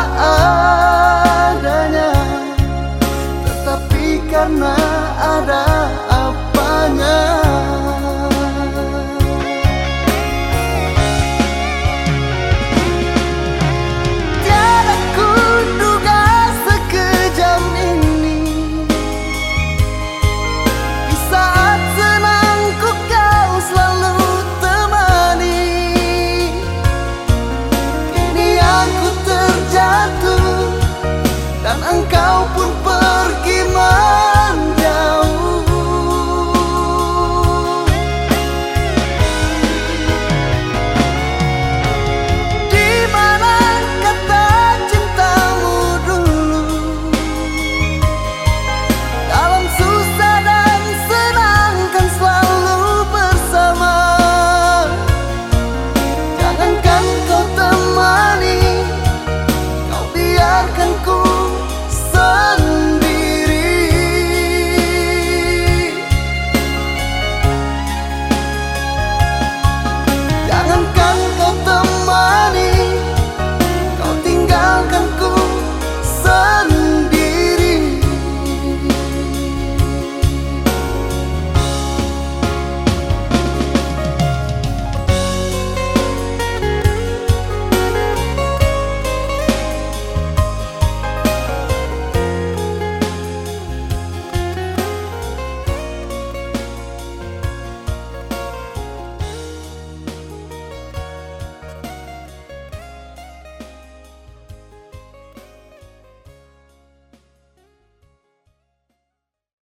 oh. oh. biarkan ku